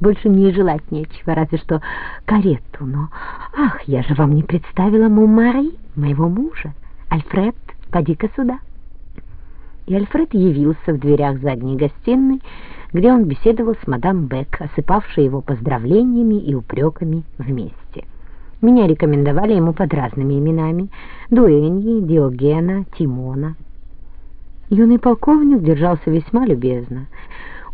Больше мне и желать нечего, разве что карету, но... Ах, я же вам не представила Мумари, моего мужа. Альфред, поди-ка сюда. И Альфред явился в дверях задней гостиной, где он беседовал с мадам Бек, осыпавшей его поздравлениями и упреками вместе. Меня рекомендовали ему под разными именами — Дуэньи, Диогена, Тимона. Юный полковник держался весьма любезно —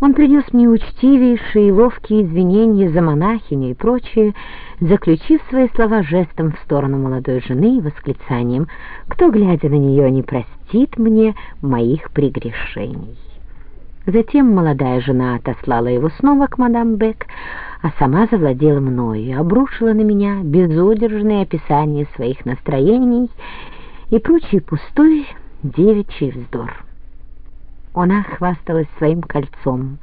он принес мне учтивейшие и ловкие извинения за монахиню и прочее, заключив свои слова жестом в сторону молодой жены и восклицанием «Кто, глядя на нее, не простит мне моих прегрешений?» Затем молодая жена отослала его снова к мадам Бек, а сама завладела мною и обрушила на меня безудержные описания своих настроений и прочий пустой девичий вздор. Она хвасталась своим кольцом.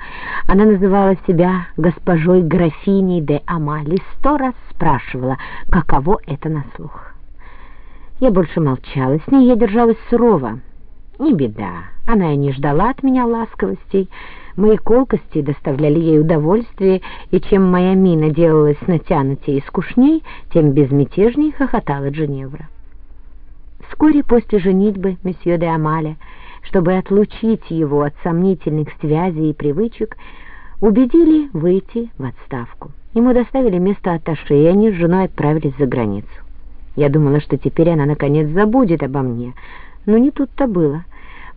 Она называла себя госпожой графиней де Амаль и сто раз спрашивала, каково это на слух. Я больше молчала, с ней я держалась сурово. Не беда, она и не ждала от меня ласковостей. Мои колкости доставляли ей удовольствие, и чем моя мина делалась натянутее и скучней, тем безмятежнее хохотала Дженевра. Вскоре после женитьбы месье де Амаля чтобы отлучить его от сомнительных связей и привычек, убедили выйти в отставку. Ему доставили место атташе, и они с женой отправились за границу. Я думала, что теперь она наконец забудет обо мне, но не тут-то было.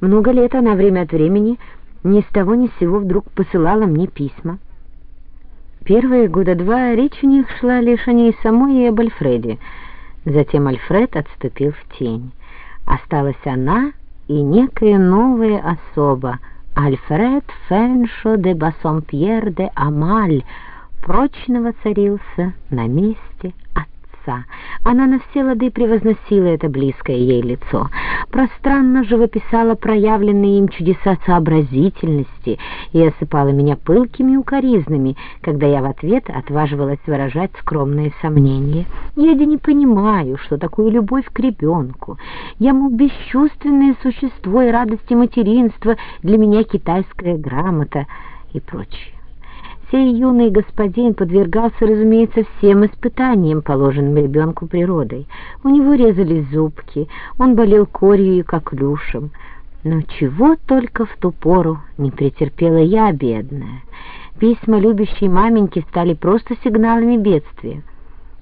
Много лет она время от времени ни с того ни с сего вдруг посылала мне письма. Первые года два речь у них шла лишь о ней самой и об Альфреде. Затем Альфред отступил в тень. Осталась она и некая новая особа, Альфред Феншо де Бассомпьер де Амаль, прочно воцарился на месте отца. Она на все лады превозносила это близкое ей лицо, пространно живописала проявленные им чудеса сообразительности и осыпала меня пылкими укоризнами, когда я в ответ отваживалась выражать скромные сомнения. Я не понимаю, что такое любовь к ребенку. Я, мол, бесчувственное существо и радости материнства, для меня китайская грамота и прочее. Сей юный господин подвергался, разумеется, всем испытаниям, положенным ребенку природой. У него резались зубки, он болел корью и коклюшем. Но чего только в ту пору не претерпела я, бедная. Письма любящей маменьки стали просто сигналами бедствия.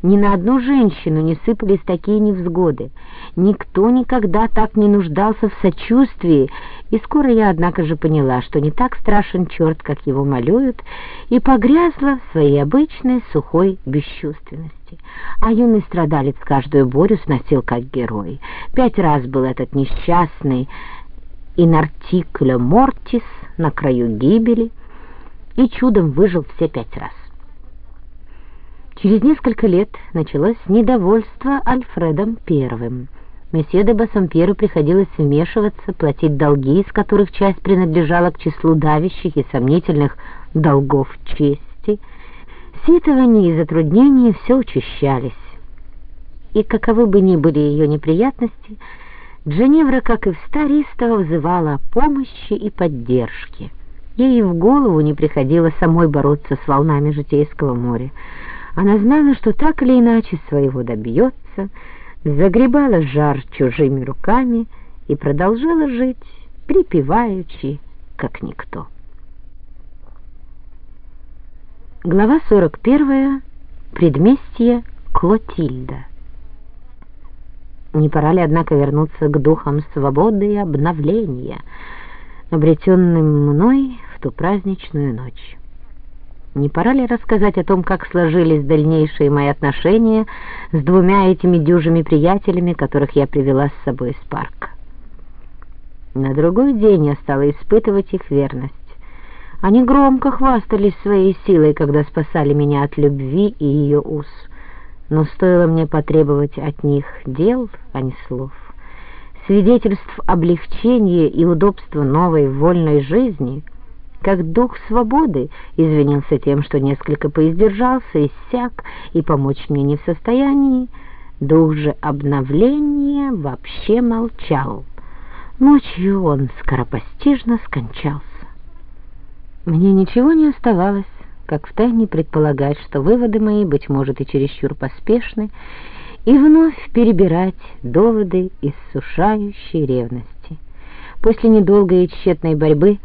Ни на одну женщину не сыпались такие невзгоды. Никто никогда так не нуждался в сочувствии, и скоро я, однако же, поняла, что не так страшен черт, как его малюют, и погрязла в своей обычной сухой бесчувственности. А юный страдалец каждую борю сносил как герой. Пять раз был этот несчастный инартикля мортис на краю гибели, и чудом выжил все пять раз. Через несколько лет началось недовольство Альфредом Первым. Месье де Бассампьеру приходилось вмешиваться, платить долги, из которых часть принадлежала к числу давящих и сомнительных долгов чести. Ситования и затруднения все учащались. И каковы бы ни были ее неприятности, Дженевра, как и в Старистово, взывала о помощи и поддержке. Ей в голову не приходило самой бороться с волнами житейского моря. Она знала, что так или иначе своего добьется, загребала жар чужими руками и продолжала жить, припеваючи, как никто. Глава 41. Предместье Клотильда. Не пора ли, однако, вернуться к духам свободы и обновления, обретенным мной в ту праздничную ночь? Не пора ли рассказать о том, как сложились дальнейшие мои отношения с двумя этими дюжими приятелями, которых я привела с собой из парка? На другой день я стала испытывать их верность. Они громко хвастались своей силой, когда спасали меня от любви и ее уз. Но стоило мне потребовать от них дел, а не слов, свидетельств облегчения и удобства новой вольной жизни — как дух свободы, извинился тем, что несколько поиздержался, иссяк и помочь мне не в состоянии. Дух же обновления вообще молчал. Ночью он скоропостижно скончался. Мне ничего не оставалось, как втайне предполагать, что выводы мои, быть может, и чересчур поспешны, и вновь перебирать доводы иссушающей ревности. После недолгой и тщетной борьбы